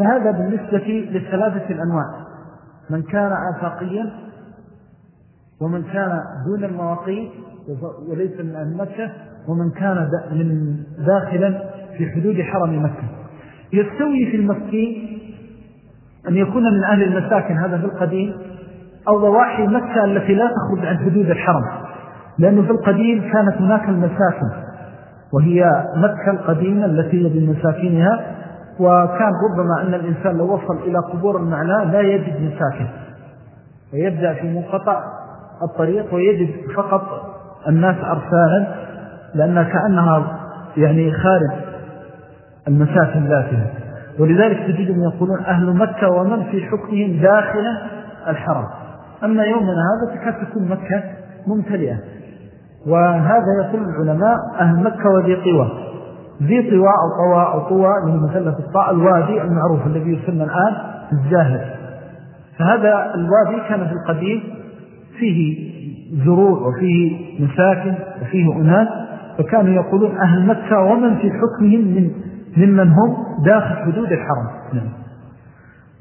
فهذا بالنسبة للثلاثة الأنواع. من كان آفاقيا ومن كان دون المواقيت وليس من أهل مكة ومن كان من داخلا في حدود حرم مكة. يستوي في المكي أن يكون من أهل المساكن هذا في القديم أو ضواحي مكة التي لا تخرج عن حدود الحرم لأنه في القديم كانت هناك المساكن وهي مكة القديمة التي بمساكنها وكان ربما أن الإنسان لو وصل إلى قبور المعنى لا يجد مساكن ويبدأ في منقطع الطريق ويجد فقط الناس أرسالا لأنها كأنها يعني خارج المساكن ذاتها. ولذلك تجدهم يقولون أهل مكة ومن في حكمهم داخل الحرم. أما يومنا هذا تكاد تكون مكة ممتلئة. وهذا يقول العلماء أهل مكة وذي طوى ذي طوى أو طوى أو طوى من مثلث الطاء الوادي المعروف الذي يسمى الآن الزاهد فهذا الوادي كان في القديم فيه زروع وفيه مساكن وفيه أناس فكانوا يقولون أهل مكة ومن في حكمهم من ممن هم داخل حدود الحرم. نعم.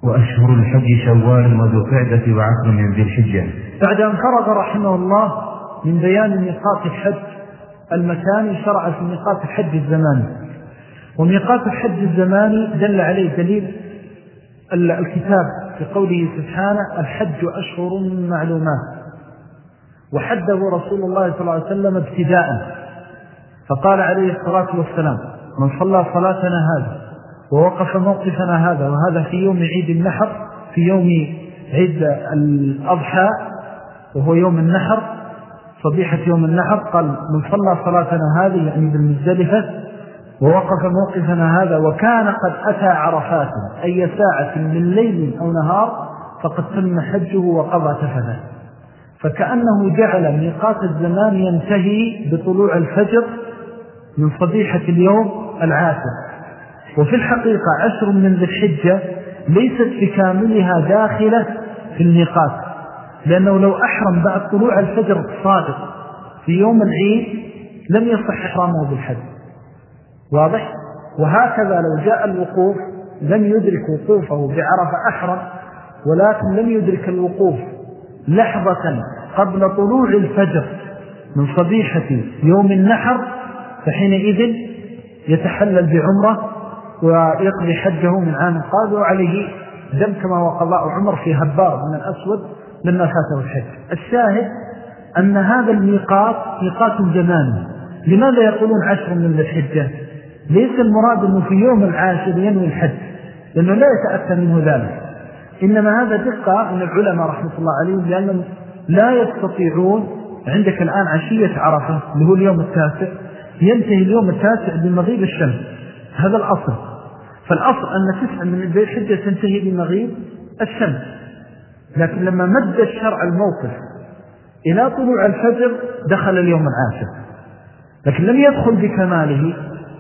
وأشهر الحج شوال وذو قعدة وعصر من ذي الحجة. بعد أن فرض رحمه الله من بيان ميقات الحج المكاني شرع في ميقات الحج الزماني. وميقات الحج الزماني دل عليه دليل الكتاب في قوله سبحانه الحج أشهر معلومات. وحده رسول الله صلى الله عليه وسلم ابتداء. فقال عليه الصلاة والسلام من صلى صلاتنا هذا ووقف موقفنا هذا وهذا في يوم عيد النحر في يوم عيد الأضحى وهو يوم النحر صبيحة يوم النحر قال من صلى صلاتنا هذه يعني بالمزدلفة ووقف موقفنا هذا وكان قد أتى عرفات أي ساعة من ليل أو نهار فقد تم حجه وقضى تفته فكأنه جعل ميقات الزمان ينتهي بطلوع الفجر من صبيحة اليوم العاشر. وفي الحقيقة عشر من ذي الحجة ليست بكاملها داخلة في الميقات. لأنه لو أحرم بعد طلوع الفجر الصادق في يوم العيد لم يصح إحرامه بالحج واضح؟ وهكذا لو جاء الوقوف لم يدرك وقوفه بعرف أحرم ولكن لم يدرك الوقوف لحظة قبل طلوع الفجر من صبيحة يوم النحر فحينئذ يتحلل بعمرة ويقضي حجه من عام قاد وعليه دم كما وقضاء عمر في هبار من الأسود لما فاته الحج. الشاهد أن هذا الميقات ميقات زمان لماذا يقولون عشر من الحجة؟ ليس المراد أنه في يوم العاشر ينوي الحج لأنه لا يتأتى منه ذلك. إنما هذا دقة من العلماء رحمة الله عليهم لأنهم لا يستطيعون عندك الآن عشية عرفة اللي هو اليوم التاسع ينتهي اليوم التاسع بمغيب الشمس. هذا الأصل. فالأصل أن تسعة من البيت حجة تنتهي بمغيب الشمس. لكن لما مد الشرع الموقف إلى طلوع الفجر دخل اليوم العاشر. لكن لم يدخل بكماله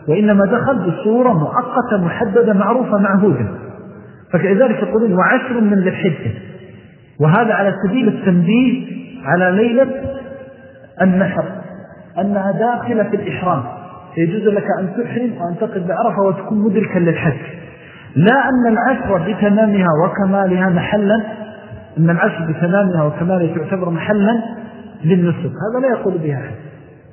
وإنما دخل بصورة مؤقتة محددة معروفة معهودة فكذلك يقولون وعشر من الحجة. وهذا على سبيل التنبيه على ليلة النحر أنها داخلة في الإحرام. يجوز لك أن تحرم وأن تقف بعرفة وتكون مدركا للحج. لا أن العشر بتمامها وكمالها محلا أن العشر بتمامها وكمالها تعتبر محلا للنسك هذا لا يقول بها حج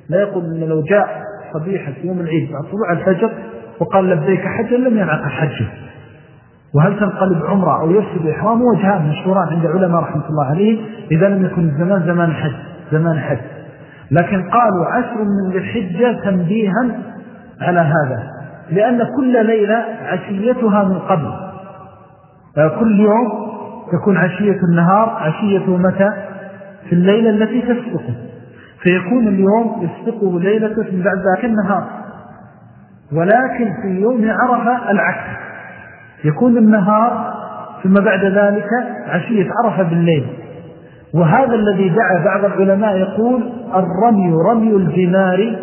لا يقول أن لو جاء صبيحة يوم العيد بعد طلوع الفجر وقال لبيك حجا لم ينعقد حجه وهل تنقلب عمرة أو يفسد إحرام؟ وجهان مشهوران عند علماء رحمة الله عليه إذا لم يكن الزمان زمان حج زمان حج. لكن قالوا عشر من الحجة تنبيها على هذا لأن كل ليلة عشيتها من قبل. كل يوم تكون عشية النهار عشيته متى؟ في الليلة التي تسبقه فيكون اليوم يسبقه ليلة من بعد ذاك النهار. ولكن في يوم عرفة العكس. يكون النهار ثم بعد ذلك عشية عرفة بالليل. وهذا الذي دعا بعض العلماء يقول الرمي رمي الجمار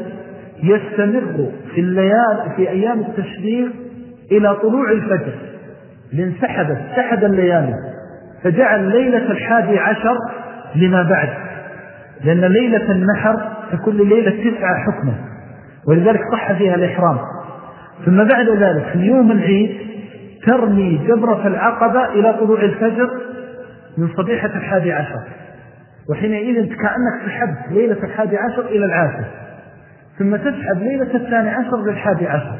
يستمر في الليال في أيام التشريق إلى طلوع الفجر. لانسحبت سحد الليالي. فجعل ليلة الحادي عشر لما بعد لأن ليلة النحر كل ليلة تسعة حكمة ولذلك صح فيها الإحرام. ثم بعد ذلك في يوم العيد ترمي جبرة العقبة إلى طلوع الفجر من صبيحة الحادي عشر وحينئذ كأنك سحبت ليلة الحادي عشر إلى العاشر ثم تسحب ليلة الثاني عشر للحادي عشر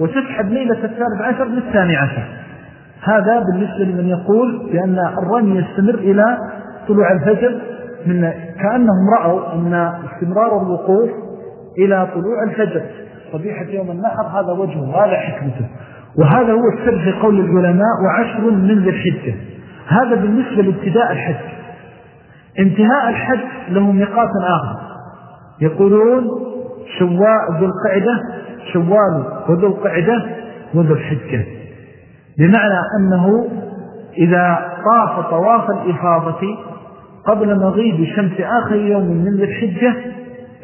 وتسحب ليلة الثالث عشر للثاني عشر. هذا بالنسبة لمن يقول بأن الرمي يستمر إلى طلوع الفجر من كأنهم رأوا أن استمرار الوقوف إلى طلوع الفجر. صبيحة يوم النحر هذا وجهه وهذا حكمته. وهذا هو السر في قول العلماء وعشر من ذي الحجة. هذا بالنسبة لابتداء الحج. انتهاء الحج له ميقات آخر. يقولون شواء ذو القعدة شوال وذو القعدة وذو الحجة. بمعنى أنه إذا طاف طواف الإفاضة قبل مغيب شمس آخر يوم من ذي الحجة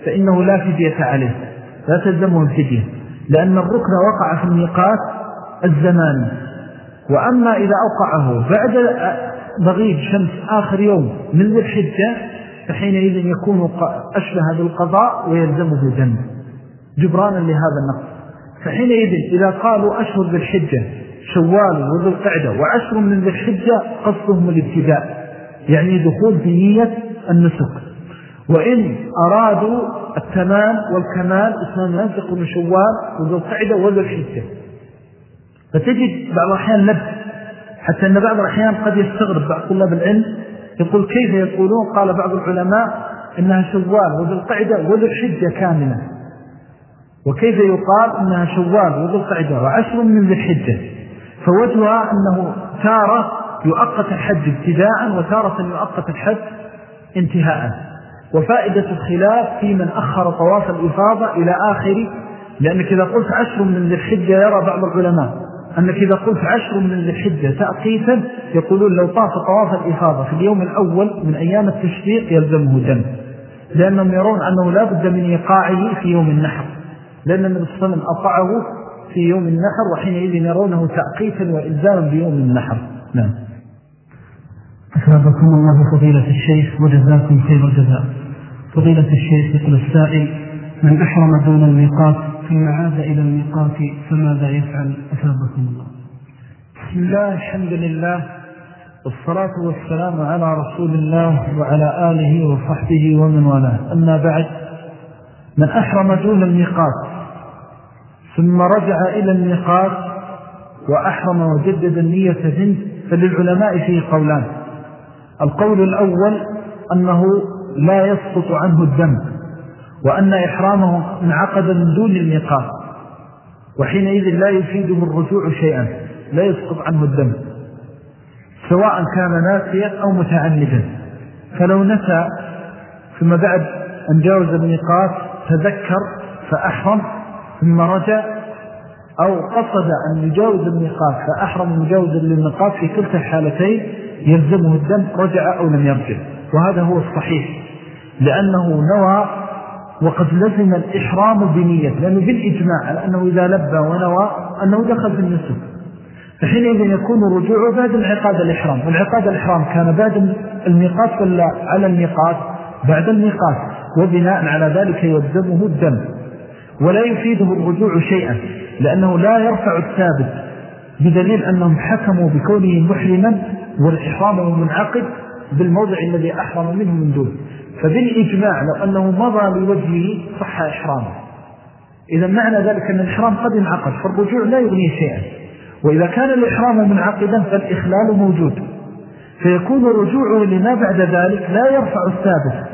فإنه لا فدية عليه لا تلزمه الفدية لأن الركن وقع في الميقات الزماني وأما إذا أوقعه بعد مغيب شمس آخر يوم من ذي الحجة فحينئذ يكون أشبه بالقضاء ويلزمه دم جبرانا لهذا النقص. فحينئذ إذا قالوا أشهر ذي الحجة شوال وذو القعدة وعشر من ذي الحجة قصدهم الابتداء يعني دخول في نية النسك. وإن أرادوا التمام والكمال اسمان ينسق من شوال وذو القعدة وذو الحجة. فتجد بعض الأحيان لب حتى أن بعض الأحيان قد يستغرب بعض طلاب العلم يقول كيف يقولون؟ قال بعض العلماء إنها شوال وذو القعدة وذو الحجة كاملة. وكيف يقال إنها شوال وذو القعدة وعشر من ذي الحجة؟ فوجهها أنه تارة يؤقت الحج ابتداء وتارة يؤقت الحج انتهاء. وفائدة الخلاف في من أخر طواف الإفاضة إلى آخر لأنك إذا قلت عشر من ذي الحجة يرى بعض العلماء أنك إذا قلت عشر من ذي الحجة تأقيتا يقولون لو طاف طواف الإفاضة في اليوم الأول من أيام التشريق يلزمه دم لأنهم يرون أنه لا بد من إيقاعه في يوم النحر لأن النبي صلى الله عليه وسلم أطعه في يوم النحر وحينئذ يرونه تأقيتا وإلزاما بيوم النحر. نعم. أثابكم الله فضيلة الشيخ وجزاكم خير الجزاء. فضيلة الشيخ يقول السائل من أحرم دون الميقات ثم عاد إلى الميقات فماذا يفعل؟ أثابكم الله. بسم الله الحمد لله والصلاة والسلام على رسول الله وعلى آله وصحبه ومن والاه. أما بعد من أحرم دون الميقات ثم رجع إلى الميقات وأحرم وجدد النية فنت فللعلماء فيه قولان. القول الأول أنه لا يسقط عنه الدم وأن إحرامه انعقد من دون الميقات وحينئذ لا يفيده الرجوع شيئا لا يسقط عنه الدم. سواء كان ناسيا أو متعمدا. فلو نسى ثم بعد أن جاوز الميقات تذكر فأحرم ثم رجع أو قصد أن يجاوز الميقات فأحرم مجاوزا للميقات في كلتا الحالتين يلزمه الدم رجع أو لم يرجع. وهذا هو الصحيح لأنه نوى وقد لزم الإحرام بنية لأنه بالإجماع على أنه إذا لبى ونوى أنه دخل في النسك فحينئذ يكون رجوعه بعد انعقاد الإحرام والعقاد الإحرام كان بعد الميقات ولا على الميقات بعد الميقات وبناء على ذلك يلزمه الدم. ولا يفيده الرجوع شيئا لأنه لا يرفع الثابت بدليل أنهم حكموا بكونه محرما والإحرام منعقد بالموضع الذي أحرم منه من دون. فبالإجماع لو أنه مضى لوجهه صح إحرامه. إذا معنى ذلك أن الإحرام قد انعقد فالرجوع لا يغني شيئا. وإذا كان الإحرام منعقدا فالإخلال موجود. فيكون رجوعه لما بعد ذلك لا يرفع الثابت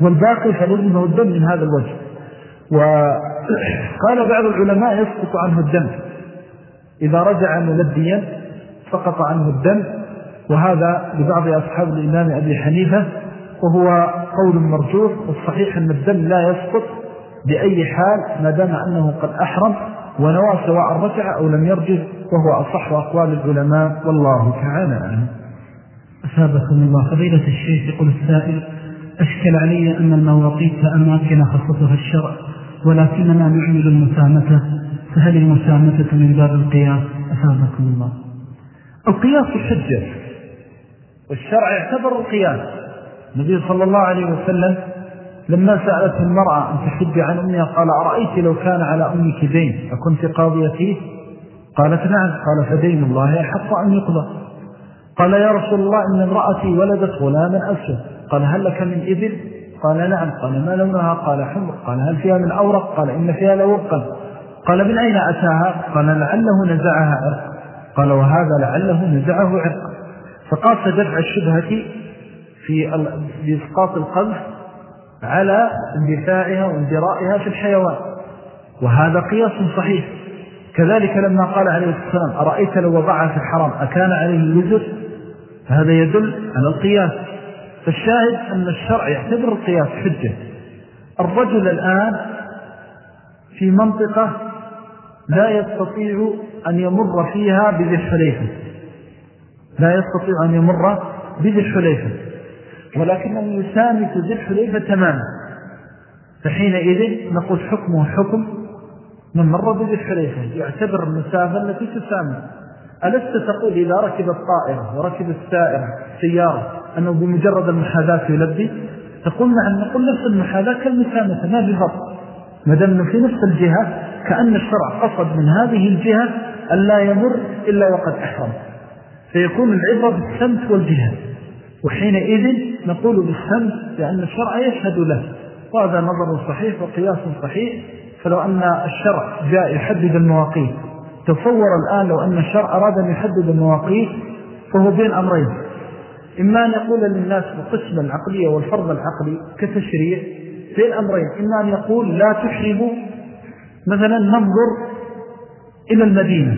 والباقي فلزمه الدم من هذا الوجه. وقال بعض العلماء يسقط عنه الدم. إذا رجع ملبيا سقط عنه الدم وهذا لبعض أصحاب الإمام أبي حنيفة وهو قول مرجوح والصحيح أن الدم لا يسقط بأي حال ما دام أنه قد أحرم ونوى سواء رجع أو لم يرجع وهو أصح أقوال العلماء والله تعالى أعلم. أسابقكم الله. فضيلة الشيخ يقول السائل أشكل علي أن المواقيت أماكن خصصها الشرع. ولكننا نعمل المسامة فهل المسامة من باب القياس؟ أسابقكم الله. القياس الحجة والشرع يعتبر القياس. النبي صلى الله عليه وسلم لما سألت المرأة أن تحج عن أمها قال أرأيت لو كان على أمك دين؟ أكنت قاضية فيه؟ قالت نعم. قال فدين الله أحق أن يقضى. قال يا رسول الله إن امرأتي ولدت غلاما أسود. قال هل لك من إذن؟ قال نعم قال ما لونها؟ قال حمر. قال هل فيها من أورق؟ قال إن فيها لورقا. قال من أين أتاها؟ قال لعله نزعها عرق. قال وهذا لعله نزعه عرق. فقاس دفع الشبهة في إسقاط القذف على اندفاعها واندرائها في الحيوان. وهذا قياس صحيح. كذلك لما قال عليه السلام أرأيت لو وضعها في الحرام أكان عليه الوزر؟ هذا يدل على القياس. فالشاهد أن الشرع يعتبر القياس حجة. الرجل الآن في منطقة لا يستطيع أن يمر فيها بذي الحليفة. لا يستطيع أن يمر بذي الحليفة. ولكنه يسامت ذي الحليفة تماما. فحينئذ نقول حكمه حكم من مر بذي الحليفة. يعتبر المسافة التي تسامت ألست تقول إذا ركب الطائرة وركب السائرة سيارة أنه بمجرد المحاذاة يلبي تقول نعم نقول نفس المحاذاة كالمسامة ما بفضل مدام في نفس الجهة كأن الشرع قصد من هذه الجهة أن لا يمر إلا وقد أحرم. فيكون العبرة بالسمت والجهة وحينئذ نقول بالسمت لأن الشرع يشهد له. وهذا نظر صحيح وقياس صحيح. فلو أن الشرع جاء يحدد المواقيت تصور الآن لو أن الشرع أراد أن يحدد المواقيت فهو بين أمرين. إما أن يقول للناس بقسم العقلية والفرض العقلي كتشريع بين أمرين إما أن يقول لا تحرموا مثلا ننظر إلى المدينة.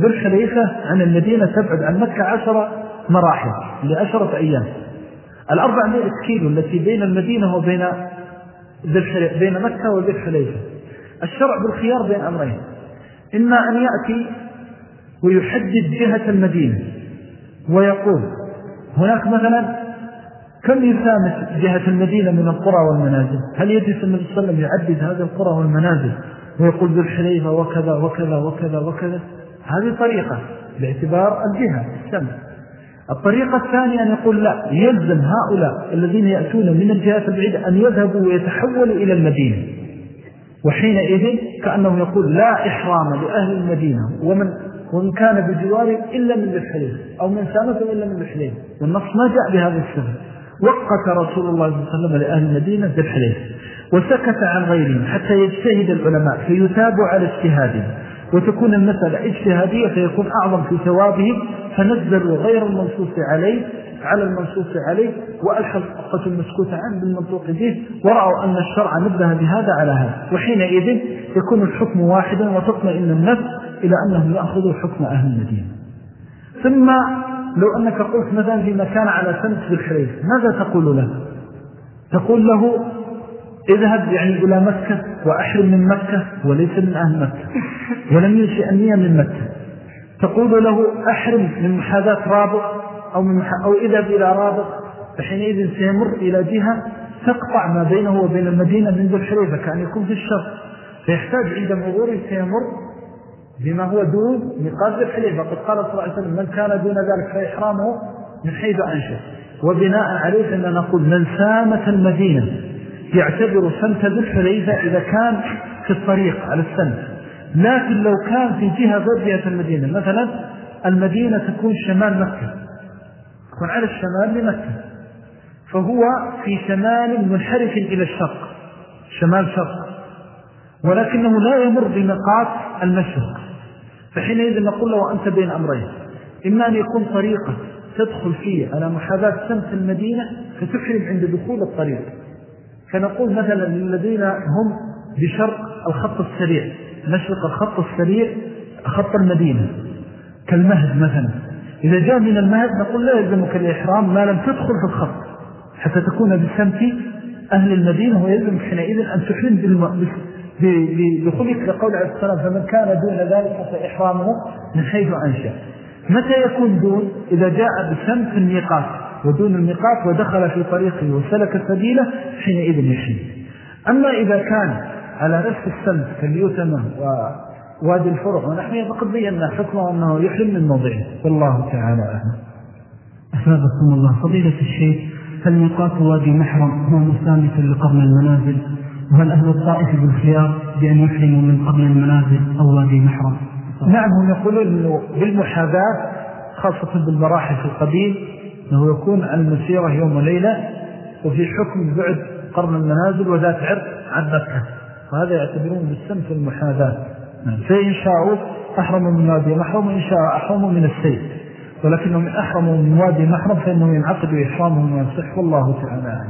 ذو الحليفة عن المدينة تبعد عن مكة عشر مراحل لعشرة أيام. الأربع مئة كيلو التي بين المدينة وبين بين مكة وذي الحليفة الشرع بالخيار بين أمرين. إما أن يأتي ويحدد جهة المدينة ويقول هناك مثلا كم يسامت جهة المدينة من القرى والمنازل؟ هل يجلس النبي صلى الله عليه وسلم يعدد هذه القرى والمنازل؟ ويقول ذو الحليفة وكذا وكذا وكذا وكذا. هذه طريقة باعتبار الجهة السمع الطريقة الثانية أن يقول لا يلزم هؤلاء الذين يأتون من الجهات البعيدة أن يذهبوا ويتحولوا إلى المدينة. وحينئذ كأنه يقول لا إحرام لأهل المدينة. ومن, ومن كان بجوار إلا من الحليم أو من سامة إلا من الحليم والنص ما جاء بهذا السبب. وقت رسول الله صلى الله عليه وسلم لأهل المدينة بالحليم وسكت عن غيرهم حتى يجتهد العلماء فيتاب على اجتهادهم وتكون المسألة اجتهادية فيكون أعظم في ثوابهم فنزلوا غير المنصوص عليه على المنصوص عليه وألحقة المسكوت عنه بالمنطوق به ورأوا أن الشرع نبه بهذا على هذا. وحينئذ يكون الحكم واحدا وتطمئن النفس إلى أنهم يأخذوا حكم أهل المدينة. ثم لو أنك قلت مثلا في مكان على سنة بالحريف ماذا تقول له؟ تقول له اذهب يعني إلى مكة وأحرم من مكة وليس من أهل مكة ولم ينشئ النية من مكة. تقول له أحرم من محاذاة رابط أو, من مح... أو اذهب إلى رابط فحينئذ سيمر إلى جهة تقطع ما بينه وبين المدينة من ذو الحريفة كأن يكون في الشرق فيحتاج عند مغوره سيمر بما هو دون مقاس ذو الحليفة قد قال صلى الله عليه وسلم من كان دون ذلك فإحرامه من حيث أنشأ وبناء عليه فإننا نقول من سامة المدينة يعتبر سمت ذو الحليفة إذا كان في الطريق على السنة لكن لو كان في جهة غير جهة المدينة مثلا المدينة تكون شمال مكة. تكون على الشمال لمكة. فهو في شمال منحرف إلى الشرق. شمال شرق. ولكنه لا يمر بنقاط المشرق. فحينئذ نقول له أنت بين أمرين. إما أن يكون طريقة تدخل فيه على محاذاة سمت المدينة فتحرم عند دخول الطريق. فنقول مثلا للذين هم بشرق الخط السريع مشرق الخط السريع خط المدينة. كالمهد مثلا. إذا جاء من المهد نقول لا يلزمك الإحرام ما لم تدخل في الخط. حتى تكون بسمت أهل المدينة ويلزمك حينئذ أن تحرم بدخولك لقول عليه السلام فمن كان دون ذلك فإحرامه من حيث أنشأ. متى يكون دون؟ إذا جاء بسمت الميقات ودون الميقات ودخل في طريقه وسلك سبيله حينئذ يحرم أما إذا كان على نفس السمت كاليوتمة ووادي الفرع ونحن فقد بينا حكمه أنه يحرم من موضعه. والله تعالى أهلا أثابكم الله فضيلة الشيخ ميقات وادي محرم هو مسامة لقرن المنازل؟ وهل أهل الطائف بالخيار بأن يحرموا من قرن المنازل أو وادي محرم نعم هم يقولون أنه بالمحاذاة خاصة بالمراحل في القديم أنه يكون المسيرة يوم وليلة وفي حكم بعد قرن المنازل وذات عرق عن مكة. وهذا يعتبرون بالسمس المحاذاة. نعم. فإن شاءوا أحرموا من وادي محرم وإن شاء أحرموا من السيد ولكنهم أحرموا من وادي محرم فإنهم ينعقدوا إحرامهم ويصح والله تعالى.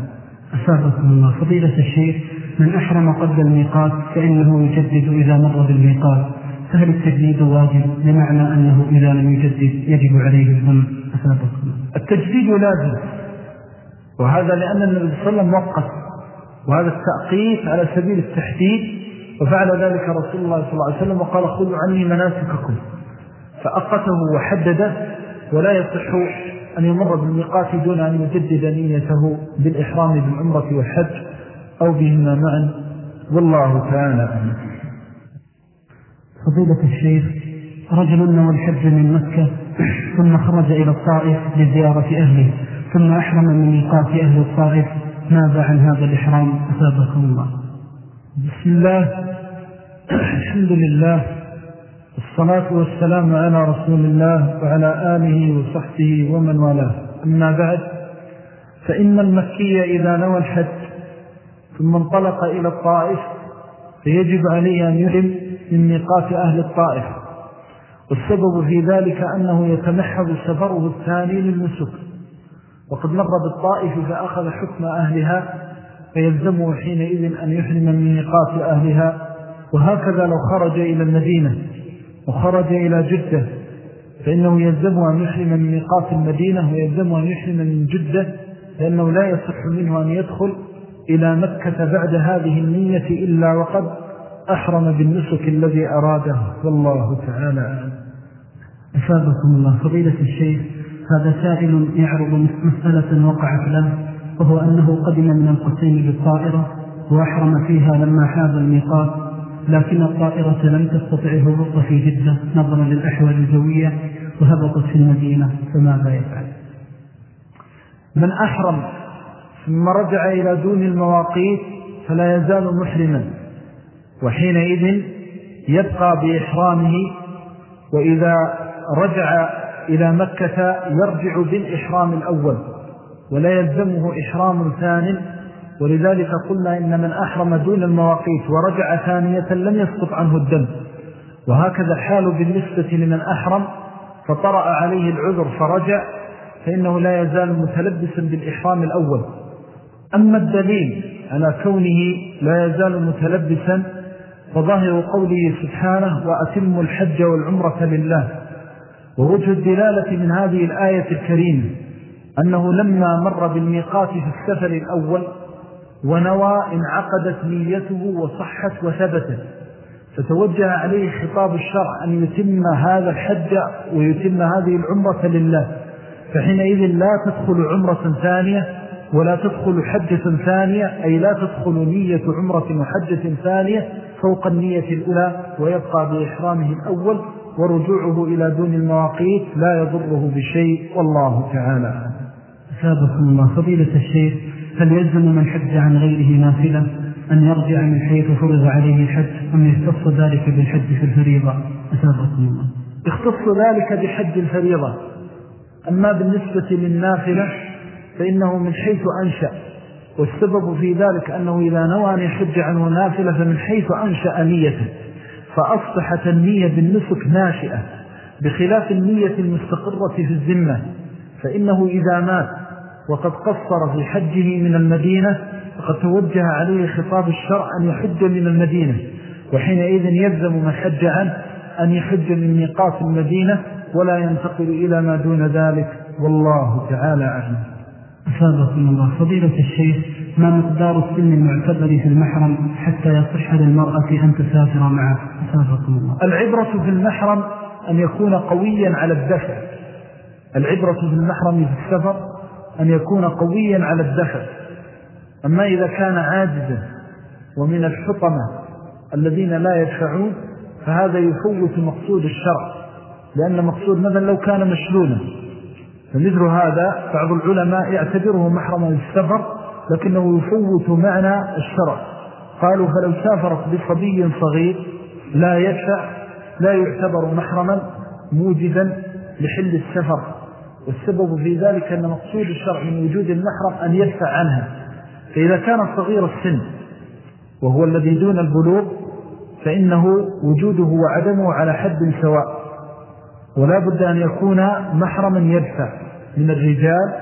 أسابقكم الله. فضيلة الشيخ من أحرم قبل الميقات فإنه يجدد إذا مر بالميقات. فهل التجديد واجب بمعنى أنه إذا لم يجدد يجب عليه الظلم أسابقكم التجديد لازم. وهذا لأن النبي صلى الله عليه وسلم وقف. وهذا التأقيت على سبيل التحديد. وفعل ذلك رسول الله صلى الله عليه وسلم وقال خذوا عني مناسككم. فأقته وحدده ولا يصح أن يمر بالميقات دون أن يجدد نيته بالإحرام بالعمرة والحج أو بهما معا والله تعالى فضيلة الشيخ رجل نوى الحج من مكة ثم خرج إلى الطائف لزيارة أهله ثم أحرم من ميقات أهل الطائف ماذا عن هذا الإحرام؟ أثابكم الله. بسم الله. الحمد لله. الصلاة والسلام على رسول الله وعلى آله وصحبه ومن والاه. أما بعد فإن المكية إذا نوى الحج ثم انطلق إلى الطائف فيجب عليه أن يحرم من ميقات أهل الطائف. والسبب في ذلك أنه يتمحض سفره الثاني للنسك. وقد مر بالطائف فأخذ حكم أهلها فيلزمه حينئذ أن يحرم من ميقات أهلها. وهكذا لو خرج إلى المدينة. وخرج إلى جدة فإنه يلزم أن يحرم من ميقات المدينة ويلزم أن يحرم من جدة لأنه لا يصح منه أن يدخل إلى مكة بعد هذه النية إلا وقد أحرم بالنسك الذي أراده. والله تعالى أفادكم الله. فضيلة الشيخ هذا سائل يعرض مسألة وقعت له وهو أنه قدم من القسيم بالطائرة وأحرم فيها لما حاب الميقات. لكن الطائرة لم تستطع الهبوط في جدة نظرا للأحوال الجوية وهبطت في المدينة فماذا يفعل. من أحرم ثم رجع إلى دون المواقيت فلا يزال محرما وحينئذ يبقى بإحرامه وإذا رجع إلى مكة يرجع بالإحرام الأول ولا يلزمه إحرام ثان ولذلك قلنا إن من أحرم دون المواقيت ورجع ثانية لم يسقط عنه الدم. وهكذا الحال بالنسبة لمن أحرم فطرأ عليه العذر فرجع فإنه لا يزال متلبسا بالإحرام الأول. أما الدليل على كونه لا يزال متلبسا فظاهر قوله سبحانه وأتم الحج والعمرة لله ووجه الدلالة من هذه الآية الكريمة أنه لما مر بالميقات في السفر الأول ونوى انعقدت نيته وصحت وثبتت. فتوجه عليه خطاب الشرع أن يتم هذا الحج ويتم هذه العمرة لله. فحينئذ لا تدخل عمرة ثانية ولا تدخل حجة ثانية أي لا تدخل نية عمرة وحجة ثانية فوق النية الأولى ويبقى بإحرامه الأول ورجوعه إلى دون المواقيت لا يضره بشيء والله تعالى سابقكم الله. فضيلة الشيخ هل يلزم من حج عن غيره نافلة أن يرجع من حيث فرض عليه الحج أم يختص ذلك بالحج في الفريضة؟ أسابقكم الله. يختص ذلك بحج الفريضة. أما بالنسبة للنافلة فإنه من حيث أنشأ. والسبب في ذلك أنه إذا نوى أن يحج عنه نافلة فمن حيث أنشأ نيته. فأصبحت النية بالنسك ناشئة. بخلاف النية المستقرة في الزمة فإنه إذا مات وقد قصر في حجه من المدينة فقد توجه عليه خطاب الشرع أن يحج من المدينة وحينئذ يلزم من حج عنه أن يحج من ميقات المدينة ولا ينتقل إلى ما دون ذلك والله تعالى أعلم. أفادكم الله. فضيلة الشيخ ما مقدار السن المعتبر في المحرم حتى يصح للمرأة أن تسافر معه؟ أفادكم الله. العبرة في المحرم أن يكون قويا على الدفع. العبرة في المحرم في السفر أن يكون قويا على الدفع. أما إذا كان عاجزا ومن الحطمة الذين لا يدفعون فهذا يفوت مقصود الشرع. لأن مقصود مثلا لو كان مشلولا. فمثل هذا بعض العلماء يعتبره محرما للسفر لكنه يفوت معنى الشرع. قالوا فلو سافرت بصبي صغير لا يدفع لا يعتبر محرما موجدا لحل السفر. والسبب في ذلك أن مقصود الشرع من وجود المحرم أن يدفع عنها. فإذا كان صغير السن وهو الذي دون البلوغ فإنه وجوده وعدمه على حد سواء. ولا بد أن يكون محرما يدفع من الرجال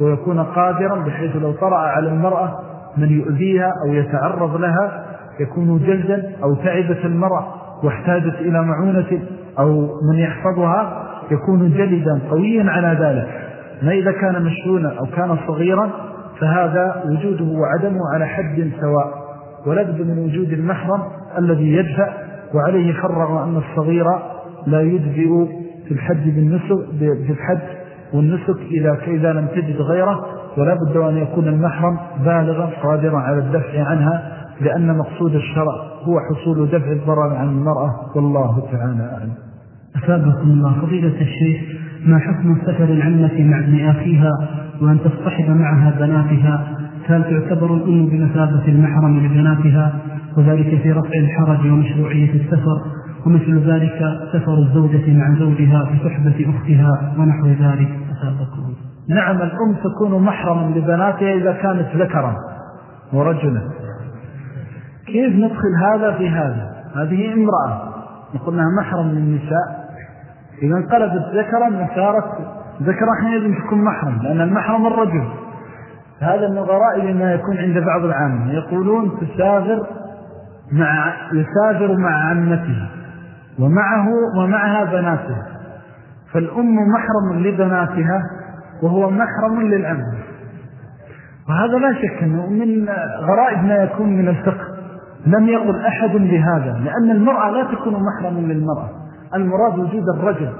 ويكون قادرا بحيث لو طرأ على المرأة من يؤذيها أو يتعرض لها يكون جلدا أو تعبت المرأة واحتاجت إلى معونة أو من يحفظها يكون جلدا قويا على ذلك. ما إذا كان مشهونا أو كان صغيرا فهذا وجوده وعدمه على حد سواء. ولابد من وجود المحرم الذي يدفع وعليه فرغ أن الصغير لا يدفئ في الحج بالنسك في الحج والنسك إذا, إذا لم تجد غيره. ولا بد أن يكون المحرم بالغا قادرا على الدفع عنها لأن مقصود الشرع هو حصول دفع الضرر عن المرأة. والله تعالى أعلم. أفادكم الله. فضيلة الشيخ ما حكم سفر العمة مع ابن أخيها وأن تصطحب معها بناتها؟ هل تعتبر الأم بمثابة المحرم لبناتها؟ وذلك في رفع الحرج ومشروعية السفر. ومثل ذلك سفر الزوجة مع زوجها في صحبة أختها ونحو ذلك. أفادكم نعم الأم تكون محرما لبناتها إذا كانت ذكرا ورجلا. كيف ندخل هذا في هذا؟ هذه امرأة نقولنا محرم للنساء. إذا انقلبت ذكرا صارت ذكرا حينئذ تكون محرم لأن المحرم الرجل. هذا من غرائب ما يكون عند بعض العامة. يقولون تسافر مع يسافر مع عمته ومعه ومعها بناته. فالأم محرم لبناتها وهو محرم للعم. وهذا لا شك أنه من غرائب ما يكون من الفقه. لم يقل أحد بهذا لأن المرأة لا تكون محرما للمرأة. المراد وجود الرجل.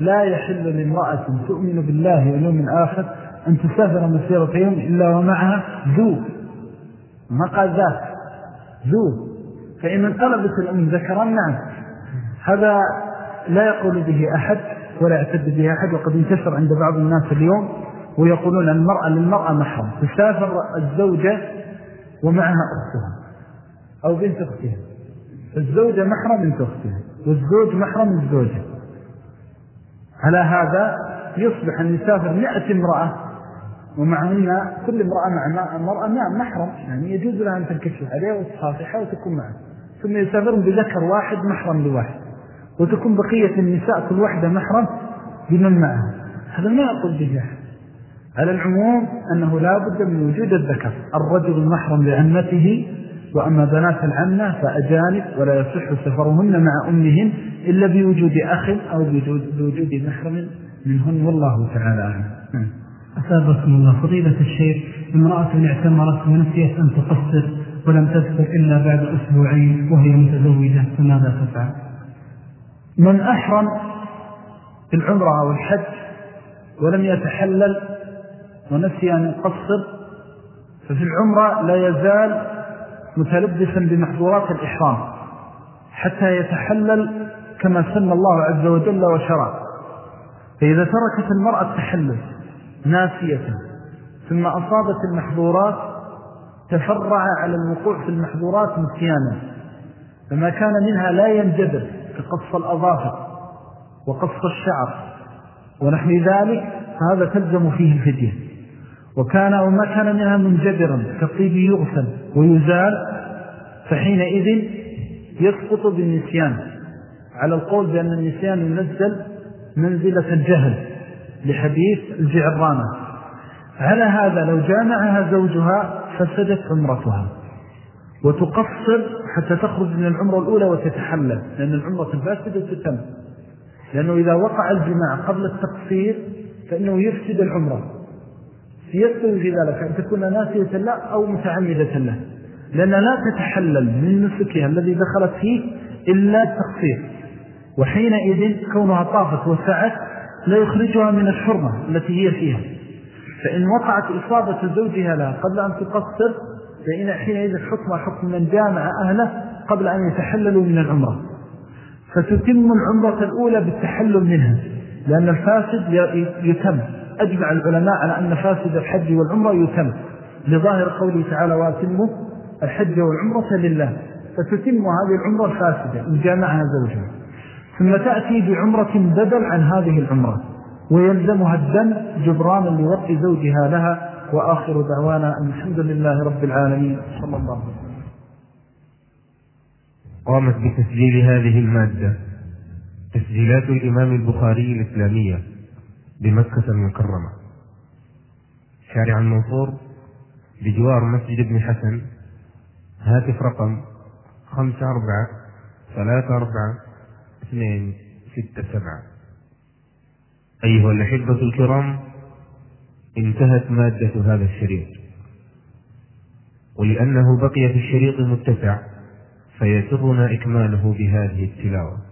لا يحل لامرأة تؤمن بالله واليوم الآخر أن تسافر مسيرة يوم إلا ومعها ذو. ما قال ذات ذو. فإن انقلبت الأم ذكرا نعم. هذا لا يقول به أحد ولا يعتد به أحد وقد انتشر عند بعض الناس اليوم ويقولون المرأة للمرأة محرم. تسافر الزوجة ومعها أختها أو بنت أختها. الزوجة محرم بنت أختها والزوج محرم الزوجة على هذا يصبح أن يسافر مئة امرأة ومعهن كل امرأة مع امرأة نعم محرم. يعني يجوز لها أن تنكشف عليها وتصافحها وتكون معها. ثم يسافرون بذكر واحد محرم لواحد. وتكون بقية النساء كل واحدة محرم بمن معها. هذا ما أقول به. على العموم أنه لا بد من وجود الذكر. الرجل المحرم لعمته وأما بنات العمة فأجانب ولا يصح سفرهن مع أمهن إلا بوجود أخ أو بوجود محرم منهن والله تعالى أعلم. نعم. أسابقكم الله. فضيلة الشيخ امرأة اعتمرت ونسيت أن تقصر ولم تذكر إلا بعد أسبوعين وهي متزوجة فماذا تفعل؟ من أحرم العمرة أو الحج ولم يتحلل ونسي أن يقصر ففي العمرة لا يزال متلبسا بمحظورات الإحرام حتى يتحلل كما سن الله عز وجل وشرع. فإذا تركت المرأة التحلل ناسية ثم أصابت المحظورات تفرع على الوقوع في المحظورات نسيانا. فما كان منها لا ينجبر كقص الأظافر وقص الشعر ونحو ذلك فهذا تلزم فيه الفدية. وكان أو ما كان منها منجبرا كالطيب يغسل ويزال فحينئذ يسقط بالنسيان. على القول بأن النسيان ينزل منزلة الجهل لحديث الجعرانة. على هذا لو جامعها زوجها فسدت عمرتها. وتقصر حتى تخرج من العمرة الأولى وتتحلل لأن العمرة الفاسدة تتم. لأنه إذا وقع الجماع قبل التقصير فإنه يفسد العمرة. يستوي في ذلك أن تكون ناسية له أو متعمدة له. لأن لا تتحلل من نسكها الذي دخلت فيه إلا التقصير وحينئذ كونها طافت وسعت لا يخرجها من الحرمة التي هي فيها. فإن وقعت إصابة زوجها لها قبل أن تقصر فإن حينئذ حكم حكم من جامع أهله قبل أن يتحللوا من العمرة. فتتم العمرة الأولى بالتحلل منها لأن الفاسد يتم. أجمع العلماء على أن فاسد الحج والعمرة يتم. لظاهر قوله تعالى واتمه الحج والعمرة لله. فتتم هذه العمرة الفاسدة. إن جامعها زوجها ثم تأتي بعمرة بدل عن هذه العمرة. ويلزمها الدم جبرانا لوقت زوجها لها. وآخر دعوانا أن الحمد لله رب العالمين. صلى الله عليه وسلم. قامت بتسجيل هذه المادة تسجيلات الإمام البخاري الإسلامية. بمكة المكرمة. شارع المنصور بجوار مسجد ابن حسن. هاتف رقم خمسة أربعة ثلاثة أربعة اثنين ستة سبعة. أيها الأحبة الكرام انتهت مادة هذا الشريط. ولأنه بقي في الشريط متسع فيسرنا إكماله بهذه التلاوة.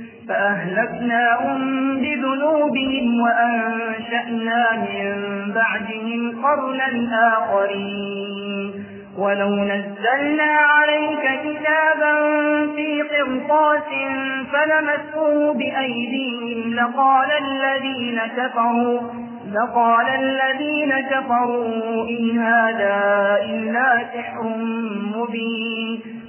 فأهلكناهم بذنوبهم وأنشأنا من بعدهم قرنا آخرين. ولو نزلنا عليك كتابا في قرطاس فلمسوه بأيديهم لقال الذين كفروا لقال الذين كفروا إن هذا إلا سحر مبين.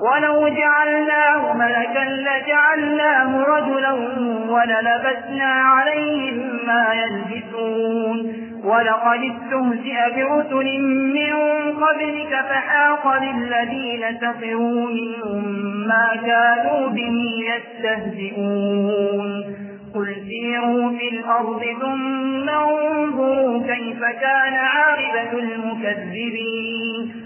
ولو جعلناه ملكا لجعلناه رجلا وللبسنا عليهم ما يلبسون. ولقد استهزئ برسل من قبلك فحاق بالذين سخروا منهم ما كانوا به يستهزئون. قل سيروا في الأرض ثم انظروا كيف كان عاقبة المكذبين.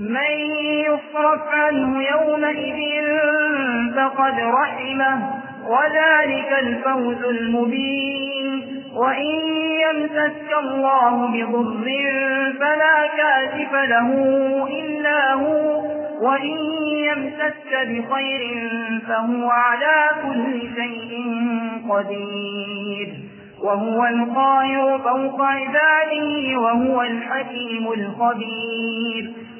من يصرف عنه يومئذ فقد رحمه وذلك الفوز المبين. وإن يمسك الله بضر فلا كاشف له إلا هو وإن يمسك بخير فهو على كل شيء قدير. وهو القاهر فوق عباده وهو الحكيم الخبير.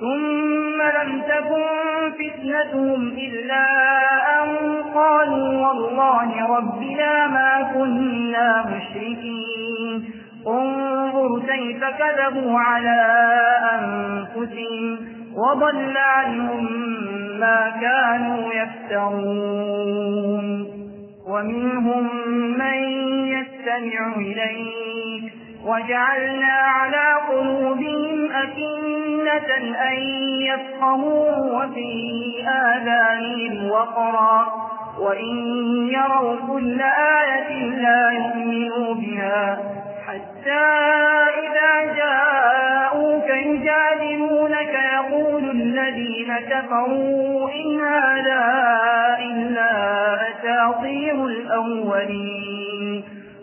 ثم لم تكن فتنتهم إلا أن قالوا والله ربنا ما كنا مشركين. انظر كيف كذبوا على أنفسهم وضل عنهم ما كانوا يفترون. ومنهم من يستمع إليك. وجعلنا على قلوبهم أكنة أن يفقهوا وفي آذانهم وقرا. وإن يروا كل آية لا يؤمنوا بها حتى إذا جاءوك يجادلونك يقول الذين كفروا إن هذا إلا أساطير الأولين.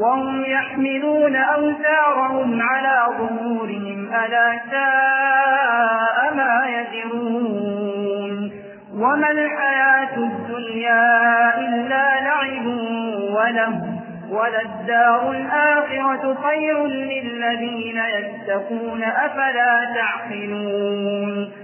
وهم يحملون أوزارهم على ظهورهم ألا ساء ما يزرون. وما الحياة الدنيا إلا لعب وله وللدار الآخرة خير للذين يتقون أفلا تعقلون.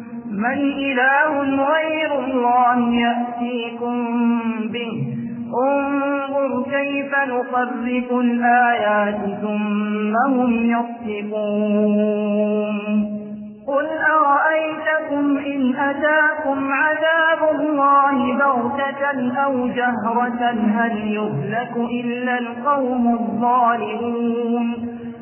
من إله غير الله يأتيكم به. انظر كيف نصرف الآيات ثم هم يصدقون قل أرأيتكم إن أتاكم عذاب الله بغتة أو جهرة هل يهلك إلا القوم الظالمون؟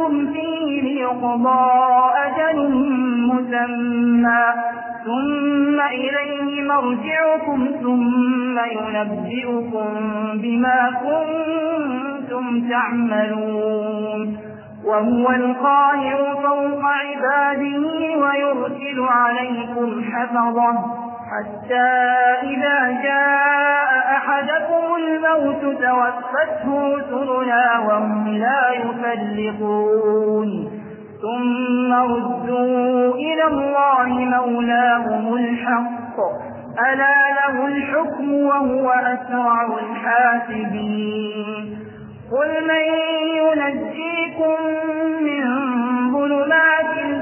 يبعثكم فيه ليقضى أجل مسمى. ثم إليه مرجعكم ثم ينبئكم بما كنتم تعملون. وهو القاهر فوق عباده ويرسل عليكم حفظه. حتى إذا جاء أحدكم الموت توفته رسلنا وهم لا يفلقون ثم ردوا إلى الله مولاهم الحق. ألا له الحكم وهو أسرع الحاسبين. قل من ينجيكم من ظلمات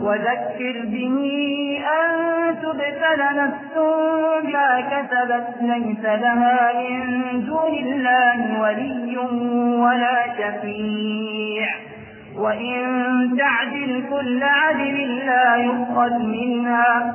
وذكر به أن تبتل نفس بما كسبت ليس لها من دون الله ولي ولا شفيع. وإن تعدل كل عدل لا يؤخذ منها.